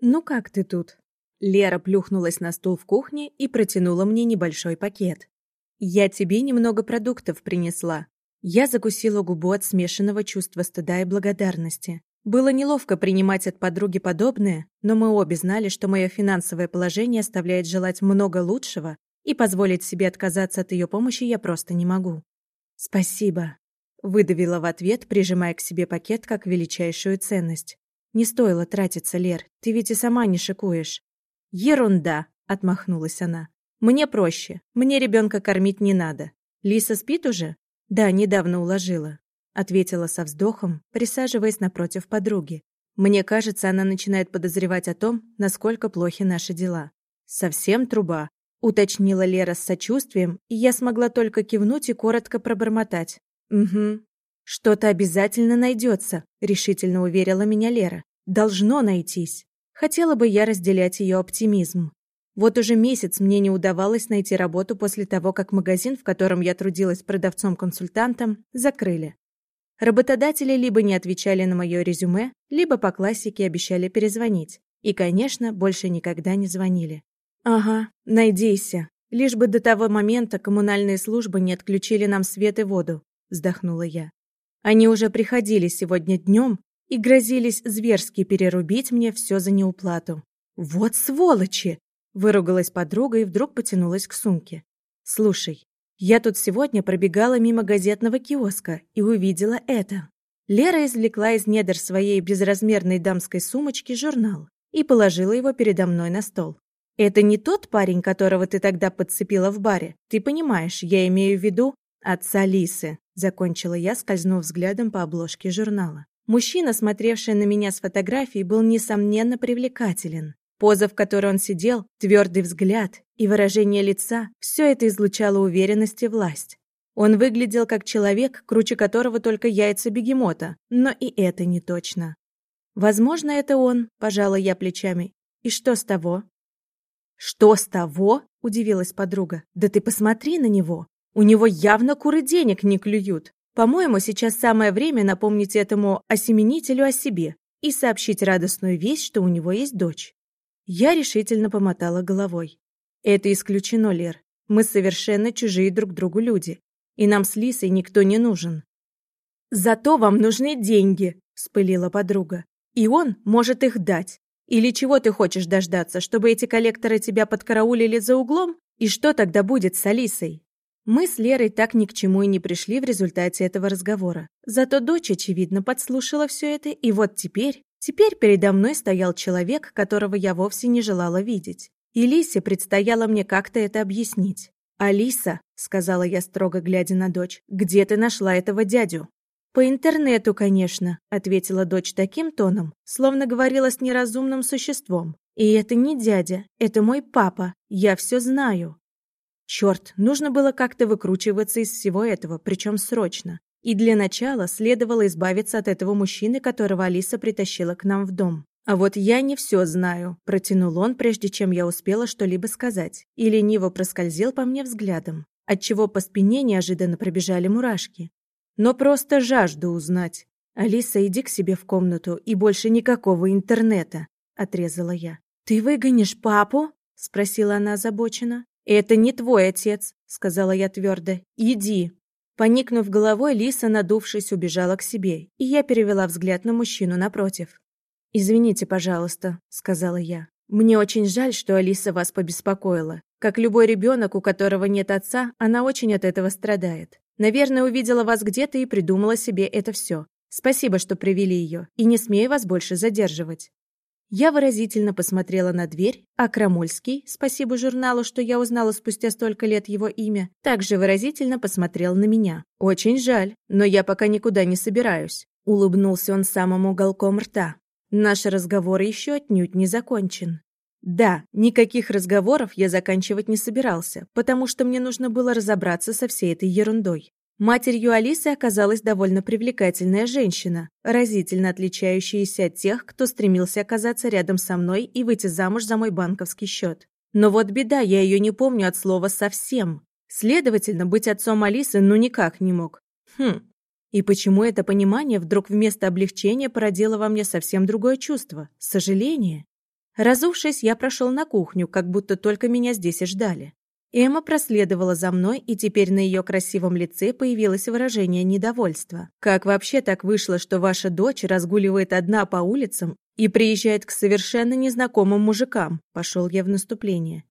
«Ну как ты тут?» Лера плюхнулась на стул в кухне и протянула мне небольшой пакет. «Я тебе немного продуктов принесла». Я закусила губу от смешанного чувства стыда и благодарности. Было неловко принимать от подруги подобное, но мы обе знали, что мое финансовое положение оставляет желать много лучшего, и позволить себе отказаться от ее помощи я просто не могу. «Спасибо», — выдавила в ответ, прижимая к себе пакет как величайшую ценность. «Не стоило тратиться, Лер, ты ведь и сама не шикуешь». «Ерунда!» — отмахнулась она. «Мне проще. Мне ребенка кормить не надо. Лиса спит уже?» «Да, недавно уложила», — ответила со вздохом, присаживаясь напротив подруги. «Мне кажется, она начинает подозревать о том, насколько плохи наши дела». «Совсем труба», — уточнила Лера с сочувствием, и я смогла только кивнуть и коротко пробормотать. «Угу, «Что-то обязательно найдется», — решительно уверила меня Лера. «Должно найтись». Хотела бы я разделять ее оптимизм. Вот уже месяц мне не удавалось найти работу после того, как магазин, в котором я трудилась продавцом-консультантом, закрыли. Работодатели либо не отвечали на мое резюме, либо по классике обещали перезвонить. И, конечно, больше никогда не звонили. «Ага, надейся. Лишь бы до того момента коммунальные службы не отключили нам свет и воду», — вздохнула я. Они уже приходили сегодня днем и грозились зверски перерубить мне все за неуплату. «Вот сволочи!» – выругалась подруга и вдруг потянулась к сумке. «Слушай, я тут сегодня пробегала мимо газетного киоска и увидела это». Лера извлекла из недр своей безразмерной дамской сумочки журнал и положила его передо мной на стол. «Это не тот парень, которого ты тогда подцепила в баре. Ты понимаешь, я имею в виду отца Лисы», Закончила я, скользнув взглядом по обложке журнала. Мужчина, смотревший на меня с фотографией, был несомненно привлекателен. Поза, в которой он сидел, твердый взгляд и выражение лица – все это излучало уверенность и власть. Он выглядел как человек, круче которого только яйца бегемота, но и это не точно. «Возможно, это он», – пожала я плечами. «И что с того?» «Что с того?» – удивилась подруга. «Да ты посмотри на него! У него явно куры денег не клюют. По-моему, сейчас самое время напомнить этому осеменителю о себе и сообщить радостную весть, что у него есть дочь. Я решительно помотала головой. Это исключено, Лер. Мы совершенно чужие друг другу люди. И нам с Лисой никто не нужен. «Зато вам нужны деньги», – вспылила подруга. «И он может их дать. Или чего ты хочешь дождаться, чтобы эти коллекторы тебя подкараулили за углом? И что тогда будет с Алисой?» Мы с Лерой так ни к чему и не пришли в результате этого разговора. Зато дочь, очевидно, подслушала все это, и вот теперь... Теперь передо мной стоял человек, которого я вовсе не желала видеть. И Лисе предстояло мне как-то это объяснить. «Алиса», — сказала я строго глядя на дочь, — «где ты нашла этого дядю?» «По интернету, конечно», — ответила дочь таким тоном, словно говорила с неразумным существом. «И это не дядя, это мой папа, я все знаю». Черт, нужно было как-то выкручиваться из всего этого, причем срочно. И для начала следовало избавиться от этого мужчины, которого Алиса притащила к нам в дом. «А вот я не все знаю», – протянул он, прежде чем я успела что-либо сказать, и лениво проскользил по мне взглядом, отчего по спине неожиданно пробежали мурашки. «Но просто жажду узнать. Алиса, иди к себе в комнату, и больше никакого интернета», – отрезала я. «Ты выгонишь папу?» – спросила она озабоченно. «Это не твой отец», — сказала я твердо. «Иди». Поникнув головой, Лиса, надувшись, убежала к себе, и я перевела взгляд на мужчину напротив. «Извините, пожалуйста», — сказала я. «Мне очень жаль, что Алиса вас побеспокоила. Как любой ребенок, у которого нет отца, она очень от этого страдает. Наверное, увидела вас где-то и придумала себе это все. Спасибо, что привели ее, и не смею вас больше задерживать». Я выразительно посмотрела на дверь, а Крамольский, спасибо журналу, что я узнала спустя столько лет его имя, также выразительно посмотрел на меня. «Очень жаль, но я пока никуда не собираюсь», — улыбнулся он самым уголком рта. «Наш разговор еще отнюдь не закончен». Да, никаких разговоров я заканчивать не собирался, потому что мне нужно было разобраться со всей этой ерундой. Матерью Алисы оказалась довольно привлекательная женщина, разительно отличающаяся от тех, кто стремился оказаться рядом со мной и выйти замуж за мой банковский счет. Но вот беда, я ее не помню от слова совсем. Следовательно, быть отцом Алисы ну никак не мог. Хм. И почему это понимание вдруг вместо облегчения породило во мне совсем другое чувство – сожаление? Разувшись, я прошел на кухню, как будто только меня здесь и ждали. Эмма проследовала за мной, и теперь на ее красивом лице появилось выражение недовольства. «Как вообще так вышло, что ваша дочь разгуливает одна по улицам и приезжает к совершенно незнакомым мужикам?» Пошел я в наступление.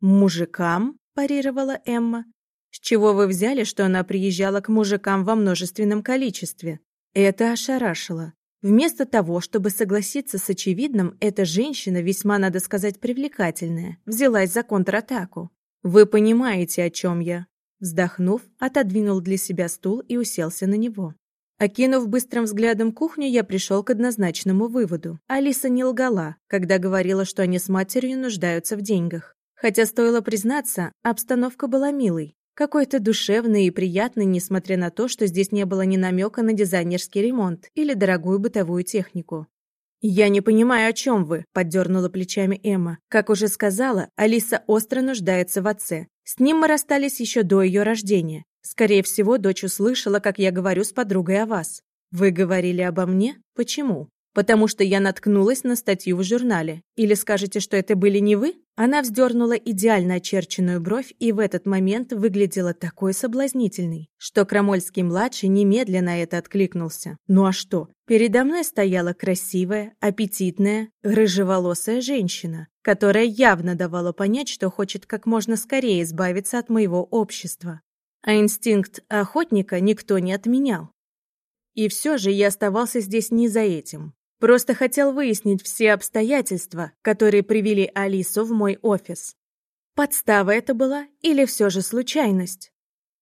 «Мужикам?» – парировала Эмма. «С чего вы взяли, что она приезжала к мужикам во множественном количестве?» Это ошарашило. Вместо того, чтобы согласиться с очевидным, эта женщина, весьма, надо сказать, привлекательная, взялась за контратаку. «Вы понимаете, о чем я?» Вздохнув, отодвинул для себя стул и уселся на него. Окинув быстрым взглядом кухню, я пришел к однозначному выводу. Алиса не лгала, когда говорила, что они с матерью нуждаются в деньгах. Хотя, стоило признаться, обстановка была милой. Какой-то душевный и приятный, несмотря на то, что здесь не было ни намека на дизайнерский ремонт или дорогую бытовую технику. «Я не понимаю, о чем вы», – поддернула плечами Эмма. «Как уже сказала, Алиса остро нуждается в отце. С ним мы расстались еще до ее рождения. Скорее всего, дочь услышала, как я говорю с подругой о вас. Вы говорили обо мне? Почему? Потому что я наткнулась на статью в журнале. Или скажете, что это были не вы? Она вздернула идеально очерченную бровь и в этот момент выглядела такой соблазнительной, что Крамольский-младший немедленно это откликнулся. Ну а что? Передо мной стояла красивая, аппетитная, рыжеволосая женщина, которая явно давала понять, что хочет как можно скорее избавиться от моего общества. А инстинкт охотника никто не отменял. И все же я оставался здесь не за этим. Просто хотел выяснить все обстоятельства, которые привели Алису в мой офис. Подстава это была или все же случайность?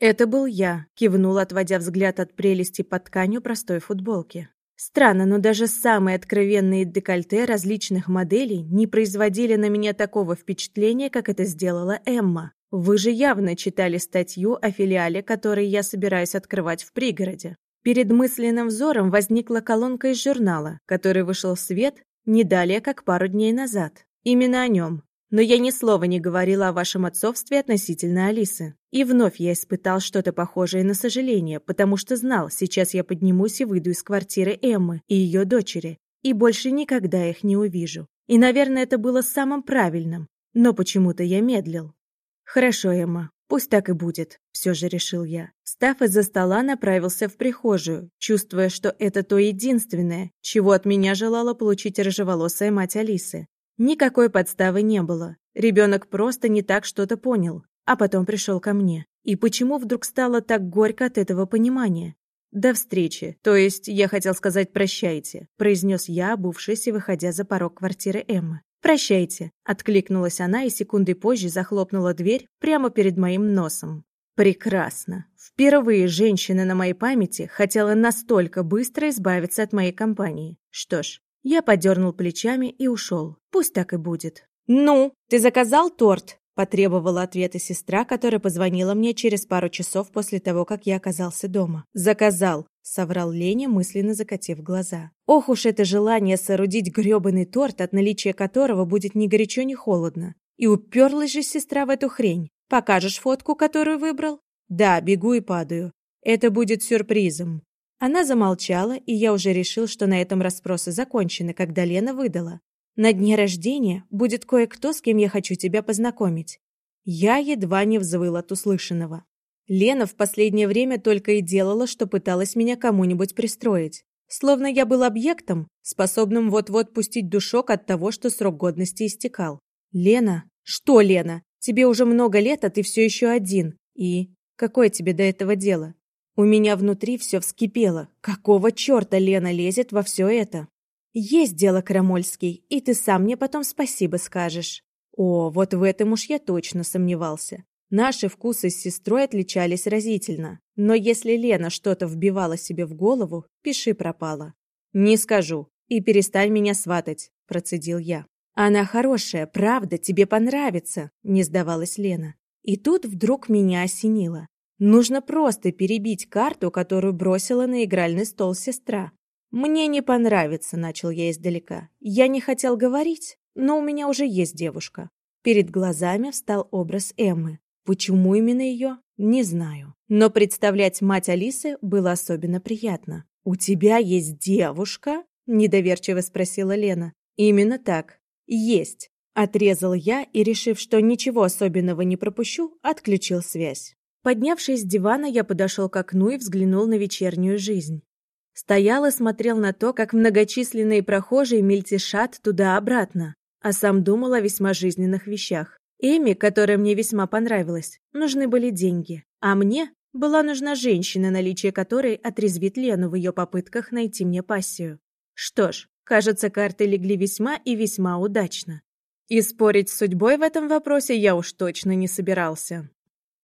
Это был я, кивнул, отводя взгляд от прелести под тканью простой футболки. Странно, но даже самые откровенные декольте различных моделей не производили на меня такого впечатления, как это сделала Эмма. Вы же явно читали статью о филиале, который я собираюсь открывать в пригороде. Перед мысленным взором возникла колонка из журнала, который вышел в свет не далее, как пару дней назад. Именно о нем. Но я ни слова не говорила о вашем отцовстве относительно Алисы. И вновь я испытал что-то похожее на сожаление, потому что знал, сейчас я поднимусь и выйду из квартиры Эммы и ее дочери, и больше никогда их не увижу. И, наверное, это было самым правильным. Но почему-то я медлил. Хорошо, Эмма, Пусть так и будет, все же решил я. Встав из-за стола, направился в прихожую, чувствуя, что это то единственное, чего от меня желала получить рыжеволосая мать Алисы. Никакой подставы не было. Ребенок просто не так что-то понял, а потом пришел ко мне. И почему вдруг стало так горько от этого понимания? «До встречи, то есть я хотел сказать прощайте», произнес я, обувшись и выходя за порог квартиры Эммы. «Прощайте», — откликнулась она и секунды позже захлопнула дверь прямо перед моим носом. Прекрасно. Впервые женщина на моей памяти хотела настолько быстро избавиться от моей компании. Что ж, я подернул плечами и ушел. Пусть так и будет. «Ну, ты заказал торт?» Потребовала ответа сестра, которая позвонила мне через пару часов после того, как я оказался дома. «Заказал», — соврал Леня, мысленно закатив глаза. «Ох уж это желание соорудить грёбаный торт, от наличия которого будет ни горячо, ни холодно. И уперлась же сестра в эту хрень. Покажешь фотку, которую выбрал?» «Да, бегу и падаю. Это будет сюрпризом». Она замолчала, и я уже решил, что на этом расспросы закончены, когда Лена выдала. На дне рождения будет кое-кто, с кем я хочу тебя познакомить. Я едва не взвыл от услышанного. Лена в последнее время только и делала, что пыталась меня кому-нибудь пристроить. Словно я был объектом, способным вот-вот пустить душок от того, что срок годности истекал. «Лена? Что, Лена? Тебе уже много лет, а ты все еще один. И какое тебе до этого дело?» У меня внутри все вскипело. Какого черта Лена лезет во все это? «Есть дело, Крамольский, и ты сам мне потом спасибо скажешь». О, вот в этом уж я точно сомневался. Наши вкусы с сестрой отличались разительно. Но если Лена что-то вбивала себе в голову, пиши пропало. «Не скажу. И перестань меня сватать», – процедил я. «Она хорошая, правда, тебе понравится», – не сдавалась Лена. И тут вдруг меня осенило. Нужно просто перебить карту, которую бросила на игральный стол сестра. «Мне не понравится», — начал я издалека. «Я не хотел говорить, но у меня уже есть девушка». Перед глазами встал образ Эммы. Почему именно ее? Не знаю. Но представлять мать Алисы было особенно приятно. «У тебя есть девушка?» – недоверчиво спросила Лена. «Именно так. Есть. Отрезал я и, решив, что ничего особенного не пропущу, отключил связь. Поднявшись с дивана, я подошел к окну и взглянул на вечернюю жизнь. Стоял и смотрел на то, как многочисленные прохожие мельтешат туда-обратно, а сам думал о весьма жизненных вещах. Эми, которая мне весьма понравилась, нужны были деньги, а мне была нужна женщина, наличие которой отрезвит Лену в ее попытках найти мне пассию. Что ж, кажется, карты легли весьма и весьма удачно. И спорить с судьбой в этом вопросе я уж точно не собирался.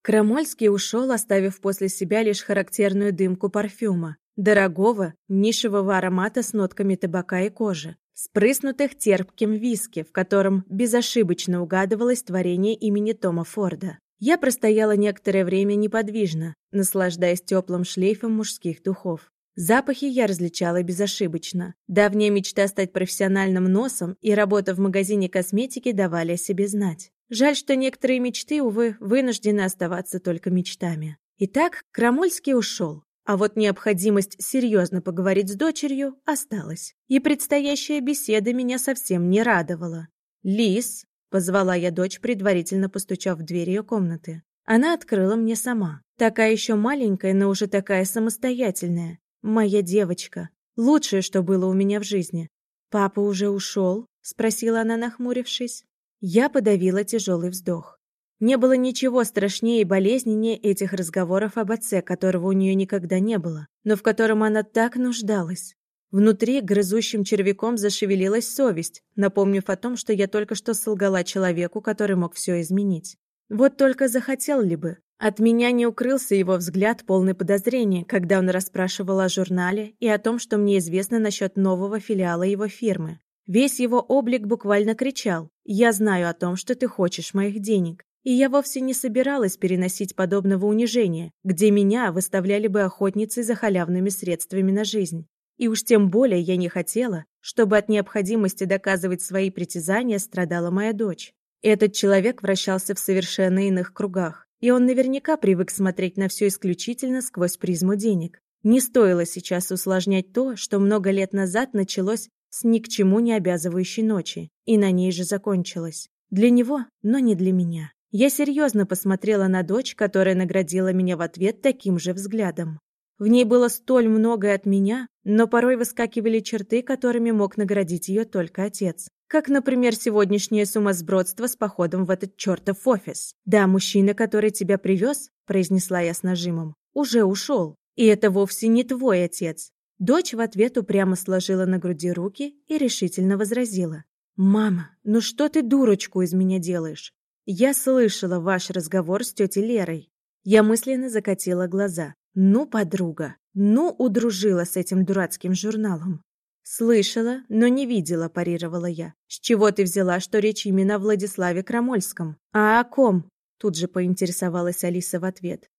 Крамольский ушел, оставив после себя лишь характерную дымку парфюма, дорогого, нишевого аромата с нотками табака и кожи, спрыснутых терпким виски, в котором безошибочно угадывалось творение имени Тома Форда. Я простояла некоторое время неподвижно, наслаждаясь теплым шлейфом мужских духов. Запахи я различала безошибочно. Давняя мечта стать профессиональным носом и работа в магазине косметики давали о себе знать. Жаль, что некоторые мечты, увы, вынуждены оставаться только мечтами. Итак, Крамольский ушел. А вот необходимость серьезно поговорить с дочерью осталась. И предстоящая беседа меня совсем не радовала. «Лис», — позвала я дочь, предварительно постучав в дверь ее комнаты. Она открыла мне сама. Такая еще маленькая, но уже такая самостоятельная. Моя девочка. Лучшее, что было у меня в жизни. «Папа уже ушел?» — спросила она, нахмурившись. Я подавила тяжелый вздох. Не было ничего страшнее и болезненнее этих разговоров об отце, которого у нее никогда не было, но в котором она так нуждалась. Внутри грызущим червяком зашевелилась совесть, напомнив о том, что я только что солгала человеку, который мог все изменить. Вот только захотел ли бы, от меня не укрылся его взгляд, полный подозрения, когда он расспрашивал о журнале и о том, что мне известно насчет нового филиала его фирмы. Весь его облик буквально кричал «Я знаю о том, что ты хочешь моих денег». И я вовсе не собиралась переносить подобного унижения, где меня выставляли бы охотницей за халявными средствами на жизнь. И уж тем более я не хотела, чтобы от необходимости доказывать свои притязания страдала моя дочь. Этот человек вращался в совершенно иных кругах. И он наверняка привык смотреть на все исключительно сквозь призму денег. Не стоило сейчас усложнять то, что много лет назад началось с ни к чему не обязывающей ночи, и на ней же закончилось. Для него, но не для меня. Я серьезно посмотрела на дочь, которая наградила меня в ответ таким же взглядом. В ней было столь многое от меня, но порой выскакивали черты, которыми мог наградить ее только отец. Как, например, сегодняшнее сумасбродство с походом в этот чертов офис. «Да, мужчина, который тебя привез», — произнесла я с нажимом, — «уже ушел. И это вовсе не твой отец». Дочь в ответ упрямо сложила на груди руки и решительно возразила. «Мама, ну что ты дурочку из меня делаешь? Я слышала ваш разговор с тетей Лерой». Я мысленно закатила глаза. «Ну, подруга, ну, удружила с этим дурацким журналом. «Слышала, но не видела», – парировала я. «С чего ты взяла, что речь именно о Владиславе Крамольском? А о ком?» – тут же поинтересовалась Алиса в ответ.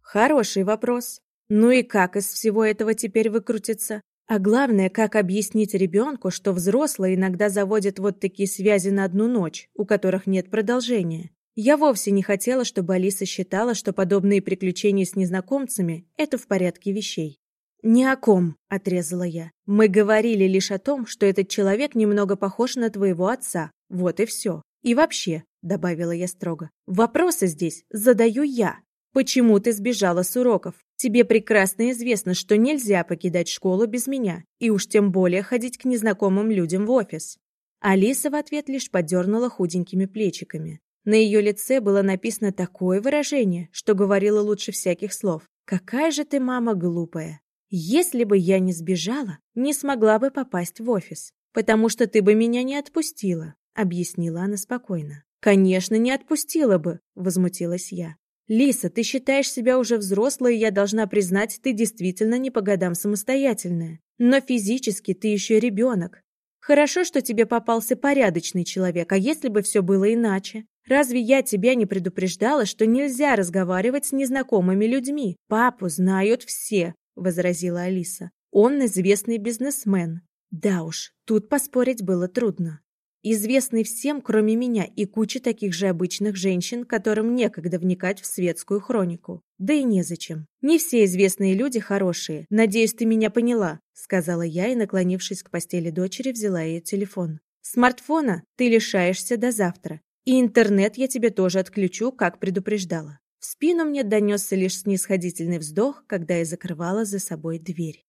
«Хороший вопрос. Ну и как из всего этого теперь выкрутиться? А главное, как объяснить ребенку, что взрослые иногда заводят вот такие связи на одну ночь, у которых нет продолжения? Я вовсе не хотела, чтобы Алиса считала, что подобные приключения с незнакомцами – это в порядке вещей. «Ни о ком», — отрезала я. «Мы говорили лишь о том, что этот человек немного похож на твоего отца. Вот и все. И вообще», — добавила я строго, — «вопросы здесь задаю я. Почему ты сбежала с уроков? Тебе прекрасно известно, что нельзя покидать школу без меня, и уж тем более ходить к незнакомым людям в офис». Алиса в ответ лишь подернула худенькими плечиками. На ее лице было написано такое выражение, что говорило лучше всяких слов. «Какая же ты, мама, глупая!» Если бы я не сбежала, не смогла бы попасть в офис, потому что ты бы меня не отпустила, объяснила она спокойно. Конечно, не отпустила бы, возмутилась я. Лиса, ты считаешь себя уже взрослой, и я должна признать, ты действительно не по годам самостоятельная. Но физически ты еще ребенок. Хорошо, что тебе попался порядочный человек, а если бы все было иначе? Разве я тебя не предупреждала, что нельзя разговаривать с незнакомыми людьми? Папу знают все, возразила Алиса. Он известный бизнесмен. Да уж, тут поспорить было трудно. Известный всем, кроме меня, и куча таких же обычных женщин, которым некогда вникать в светскую хронику. Да и незачем. Не все известные люди хорошие. Надеюсь, ты меня поняла, сказала я и, наклонившись к постели дочери, взяла ее телефон. Смартфона ты лишаешься до завтра. И интернет я тебе тоже отключу, как предупреждала. В спину мне донесся лишь снисходительный вздох, когда я закрывала за собой дверь.